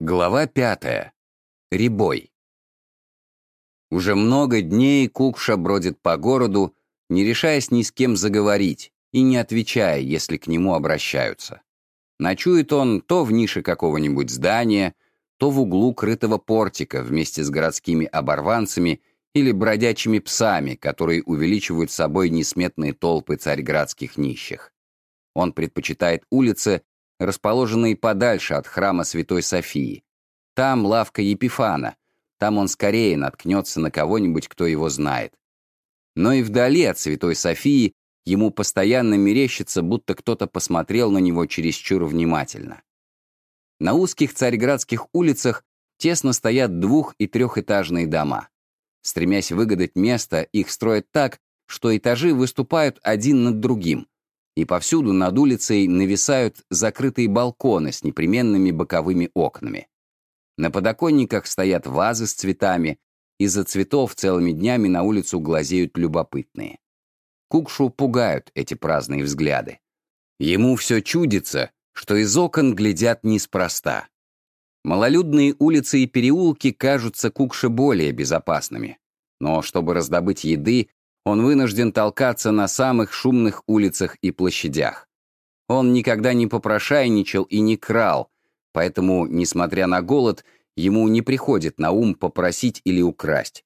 Глава пятая. Рябой. Уже много дней Кукша бродит по городу, не решаясь ни с кем заговорить и не отвечая, если к нему обращаются. Ночует он то в нише какого-нибудь здания, то в углу крытого портика вместе с городскими оборванцами или бродячими псами, которые увеличивают собой несметные толпы царьградских нищих. Он предпочитает улицы, расположенные подальше от храма Святой Софии. Там лавка Епифана, там он скорее наткнется на кого-нибудь, кто его знает. Но и вдали от Святой Софии ему постоянно мерещится, будто кто-то посмотрел на него чересчур внимательно. На узких царьградских улицах тесно стоят двух- и трехэтажные дома. Стремясь выгадать место, их строят так, что этажи выступают один над другим, и повсюду над улицей нависают закрытые балконы с непременными боковыми окнами. На подоконниках стоят вазы с цветами, из-за цветов целыми днями на улицу глазеют любопытные. Кукшу пугают эти праздные взгляды. Ему все чудится, что из окон глядят неспроста. Малолюдные улицы и переулки кажутся Кукше более безопасными. Но чтобы раздобыть еды, он вынужден толкаться на самых шумных улицах и площадях. Он никогда не попрошайничал и не крал, поэтому, несмотря на голод, ему не приходит на ум попросить или украсть.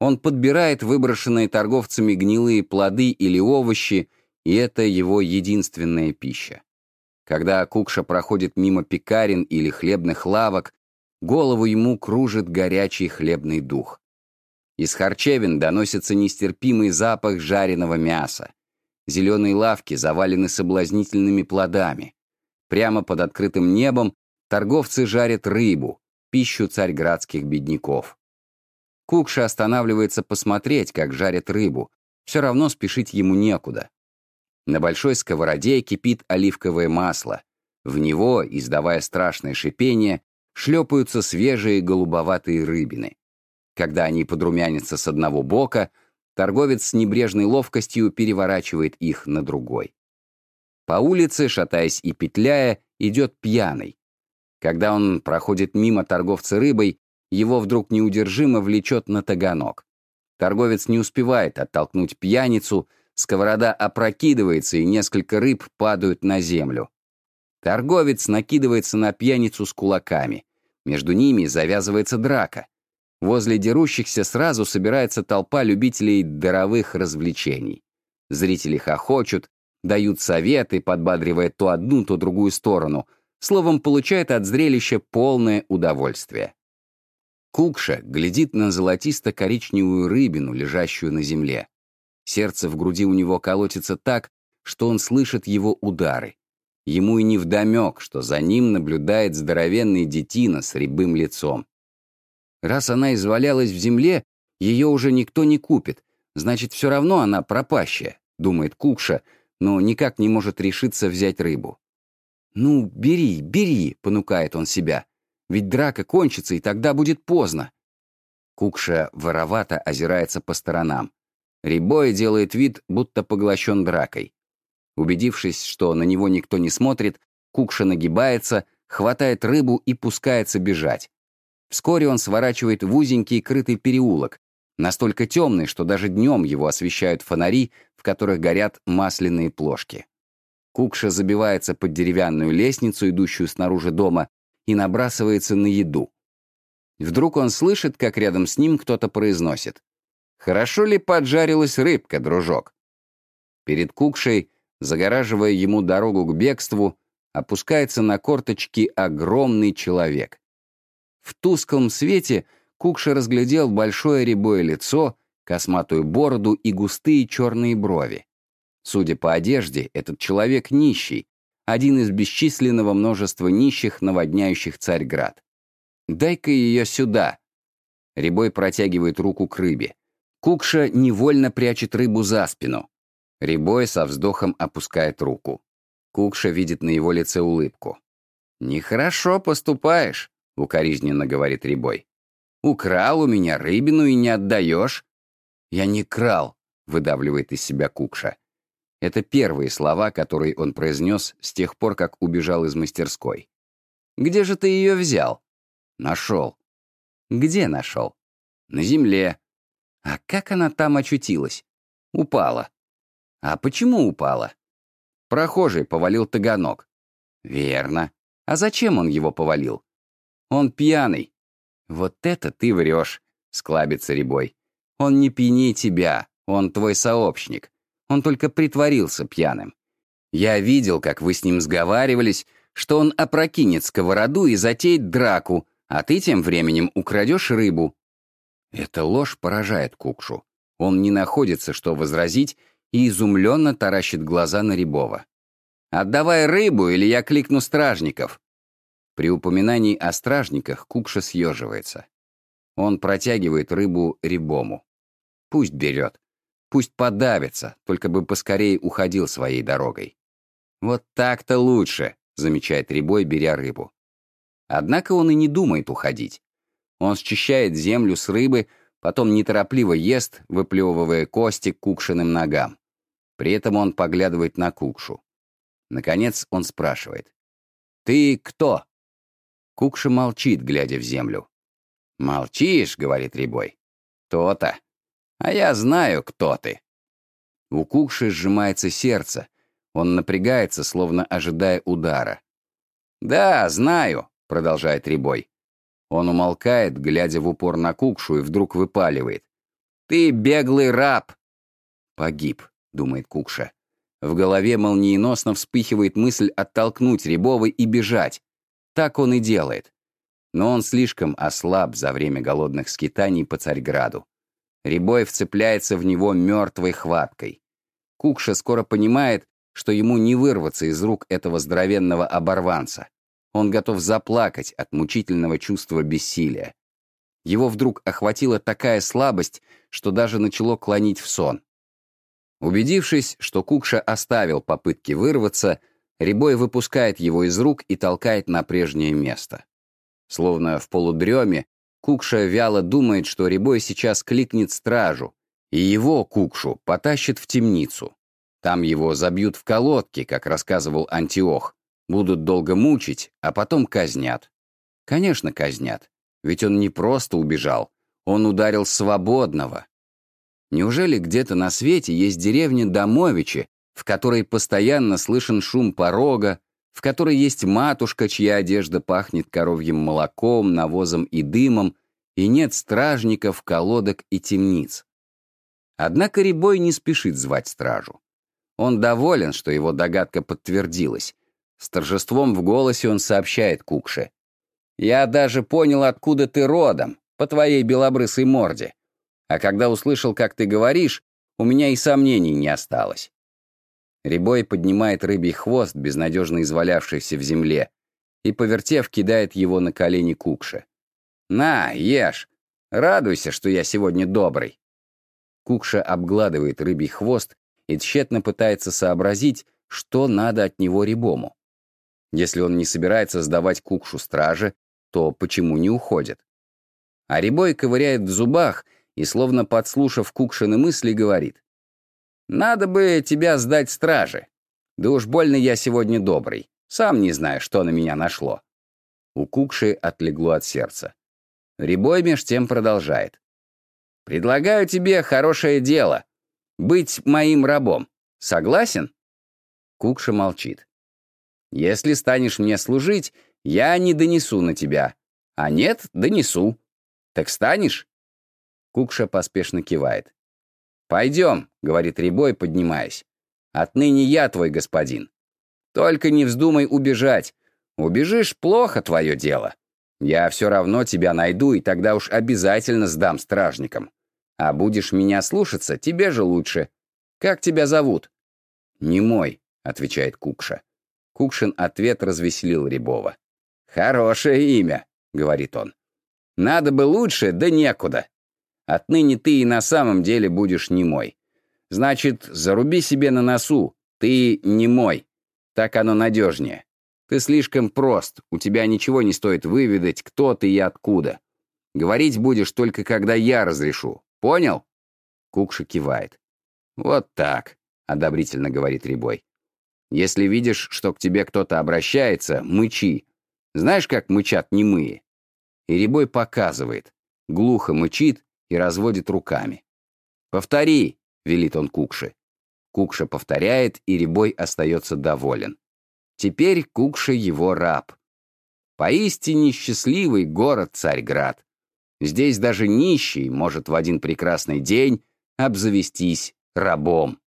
Он подбирает выброшенные торговцами гнилые плоды или овощи, и это его единственная пища. Когда Кукша проходит мимо пекарен или хлебных лавок, голову ему кружит горячий хлебный дух. Из харчевин доносится нестерпимый запах жареного мяса. Зеленые лавки завалены соблазнительными плодами. Прямо под открытым небом торговцы жарят рыбу, пищу царьградских бедняков. Кукша останавливается посмотреть, как жарят рыбу. Все равно спешить ему некуда. На большой сковороде кипит оливковое масло. В него, издавая страшное шипение, шлепаются свежие голубоватые рыбины. Когда они подрумянятся с одного бока, торговец с небрежной ловкостью переворачивает их на другой. По улице, шатаясь и петляя, идет пьяный. Когда он проходит мимо торговца рыбой, его вдруг неудержимо влечет на таганок. Торговец не успевает оттолкнуть пьяницу, сковорода опрокидывается, и несколько рыб падают на землю. Торговец накидывается на пьяницу с кулаками. Между ними завязывается драка. Возле дерущихся сразу собирается толпа любителей даровых развлечений. Зрители хохочут, дают советы, подбадривая то одну, то другую сторону. Словом, получает от зрелища полное удовольствие. Кукша глядит на золотисто-коричневую рыбину, лежащую на земле. Сердце в груди у него колотится так, что он слышит его удары. Ему и не вдомек, что за ним наблюдает здоровенный детина с рябым лицом. Раз она извалялась в земле, ее уже никто не купит, значит, все равно она пропащая, думает Кукша, но никак не может решиться взять рыбу. «Ну, бери, бери», — понукает он себя, «ведь драка кончится, и тогда будет поздно». Кукша воровато озирается по сторонам. Рябой делает вид, будто поглощен дракой. Убедившись, что на него никто не смотрит, Кукша нагибается, хватает рыбу и пускается бежать. Вскоре он сворачивает в узенький крытый переулок, настолько темный, что даже днем его освещают фонари, в которых горят масляные плошки. Кукша забивается под деревянную лестницу, идущую снаружи дома, и набрасывается на еду. Вдруг он слышит, как рядом с ним кто-то произносит. «Хорошо ли поджарилась рыбка, дружок?» Перед Кукшей, загораживая ему дорогу к бегству, опускается на корточки огромный человек. В тусклом свете Кукша разглядел большое рябое лицо, косматую бороду и густые черные брови. Судя по одежде, этот человек нищий, один из бесчисленного множества нищих, наводняющих Царьград. «Дай-ка ее сюда!» Рябой протягивает руку к рыбе. Кукша невольно прячет рыбу за спину. Рябой со вздохом опускает руку. Кукша видит на его лице улыбку. «Нехорошо поступаешь. — укоризненно говорит Рябой. «Украл у меня рыбину и не отдаешь?» «Я не крал», — выдавливает из себя Кукша. Это первые слова, которые он произнес с тех пор, как убежал из мастерской. «Где же ты ее взял?» Нашел. Где нашел? На земле. А как она там очутилась? Упала. А почему упала? Прохожий повалил таганок. Верно. А зачем он его повалил? Он пьяный. Вот это ты врешь, склабится Рябой. Он не пьянее тебя, он твой сообщник. Он только притворился пьяным. Я видел, как вы с ним сговаривались, что он опрокинет сковороду и затеет драку, а ты тем временем украдешь рыбу. Эта ложь поражает Кукшу. Он не находится, что возразить, и изумленно таращит глаза на Рябова. «Отдавай рыбу, или я кликну стражников!» При упоминании о стражниках Кукша съеживается. Он протягивает рыбу Рябому. Пусть берет. Пусть подавится, только бы поскорее уходил своей дорогой. «Вот так-то лучше», — замечает Рябой, беря рыбу. Однако он и не думает уходить. Он счищает землю с рыбы, потом неторопливо ест, выплевывая кости к кукшиным ногам. При этом он поглядывает на кукшу. Наконец он спрашивает. «Ты кто?» Кукша молчит, глядя в землю. «Молчишь», — говорит Рябой. «То-то. А я знаю, кто ты». У Кукши сжимается сердце. Он напрягается, словно ожидая удара. «Да, знаю», — продолжает Рябой. Он умолкает, глядя в упор на Кукшу, и вдруг выпаливает. «Ты беглый раб!» «Погиб», — думает Кукша. В голове молниеносно вспыхивает мысль оттолкнуть Рябова и бежать. Так он и делает. Но он слишком ослаб за время голодных скитаний по Царьграду. Рябой вцепляется в него мертвой хваткой. Кукша скоро понимает, что ему не вырваться из рук этого здоровенного оборванца. Он готов заплакать от мучительного чувства бессилия. Его вдруг охватила такая слабость, что даже начало клонить в сон. Убедившись, что Кукша оставил попытки вырваться, Рябой выпускает его из рук и толкает на прежнее место. Словно в полудреме, Кукша вяло думает, что Рябой сейчас кликнет стражу, и его, Кукшу, потащит в темницу. Там его забьют в колодки, как рассказывал Антиох, Будут долго мучить, а потом казнят. Конечно, казнят. Ведь он не просто убежал, он ударил свободного. Неужели где-то на свете есть деревня Домовичи, в которой постоянно слышен шум порога, в которой есть матушка, чья одежда пахнет коровьим молоком, навозом и дымом, и нет стражников, колодок и темниц? Однако Рябой не спешит звать стражу. Он доволен, что его догадка подтвердилась, с торжеством в голосе он сообщает Кукше. «Я даже понял, откуда ты родом, по твоей белобрысой морде. А когда услышал, как ты говоришь, у меня и сомнений не осталось». Рябой поднимает рыбий хвост, безнадежно извалявшийся в земле, и, повертев, кидает его на колени Кукше. «На, ешь! Радуйся, что я сегодня добрый!» Кукша обгладывает рыбий хвост и тщетно пытается сообразить, что надо от него Рябому. Если он не собирается сдавать кукшу страже, то почему не уходит? А Рябой ковыряет в зубах и, словно подслушав Кукшины мысли, говорит. «Надо бы тебя сдать страже. Да уж больно я сегодня добрый. Сам не знаю, что на меня нашло». У Кукши отлегло от сердца. Рябой меж тем продолжает. «Предлагаю тебе хорошее дело. Быть моим рабом. Согласен?» Кукша молчит. Если станешь мне служить, я не донесу на тебя. А нет, донесу. Так станешь?» Кукша поспешно кивает. «Пойдем», — говорит Рябой, поднимаясь. «Отныне я твой господин. Только не вздумай убежать. Убежишь — плохо твое дело. Я все равно тебя найду, и тогда уж обязательно сдам стражникам. А будешь меня слушаться, тебе же лучше. Как тебя зовут?» «Не мой», — отвечает Кукша. Кукшин ответ развеселил Рябова. «Хорошее имя», — говорит он. «Надо бы лучше, да некуда. Отныне ты и на самом деле будешь не мой. Значит, заруби себе на носу, ты не мой. Так оно надежнее. Ты слишком прост, у тебя ничего не стоит выведать, кто ты и откуда. Говорить будешь только когда я разрешу. Понял?» Кукша кивает. «Вот так», — одобрительно говорит Рябой. Если видишь, что к тебе кто-то обращается, мычи. Знаешь, как мычат немые? и Рябой показывает, глухо мычит и разводит руками. «Повтори!» — велит он Кукше. Кукша повторяет, и Рябой остается доволен. Теперь Кукша его раб. Поистине счастливый город Царьград. Здесь даже нищий может в один прекрасный день обзавестись рабом.